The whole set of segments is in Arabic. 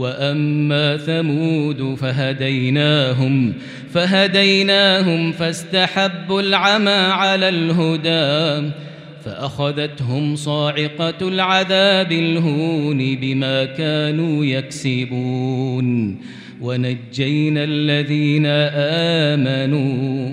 وأما ثمود فهديناهم فهديناهم فاستحبوا العمى على الهدى فأخذتهم صاعقة العذاب الهون بما كانوا يكسبون. ونجينا الذين آمنوا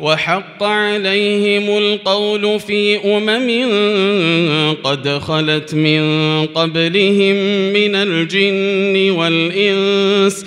وحق عليهم القول في أمم قد خلت من قبلهم من الجن والإنس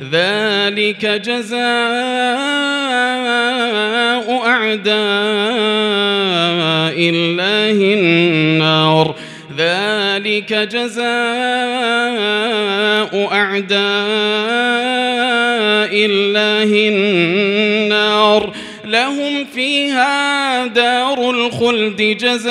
ذلك جزاء أعداء الله النار. ذلك جزاء أعداء الله النار. لهم فيها دار الخلد جزاء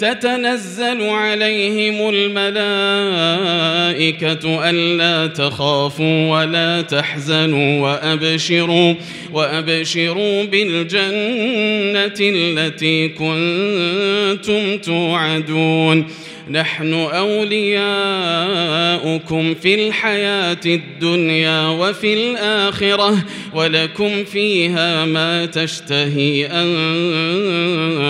تتنزل عليهم الملائكة ألا تخافوا ولا تحزنوا وأبشروا وأبشروا بالجنة التي كنتم توعدون. نحن أولياؤكم في الحياة الدنيا وفي الآخرة ولكم فيها ما تشتهي أنفسكم.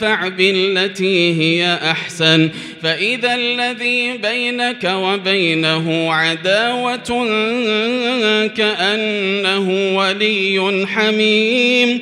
بالتي هي أحسن. فإذا الذي بينك وبينه عداوة كأنه ولي حميم.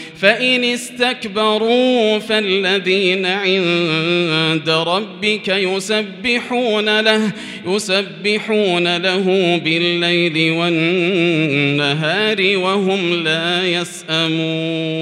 فإن استكبروا فالذين عند ربك يسبحون له يسبحون له بالليل والنهار وهم لا يسأمون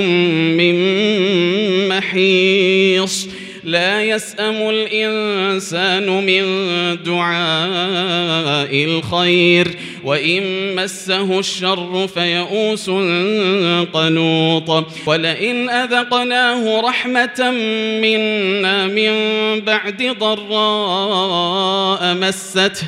من محيص. لا يسأم الإنسان من دعاء الخير وإن مسه الشر فيئوس قنوط. ولئن أذقناه رحمة منا من بعد ضراء مسته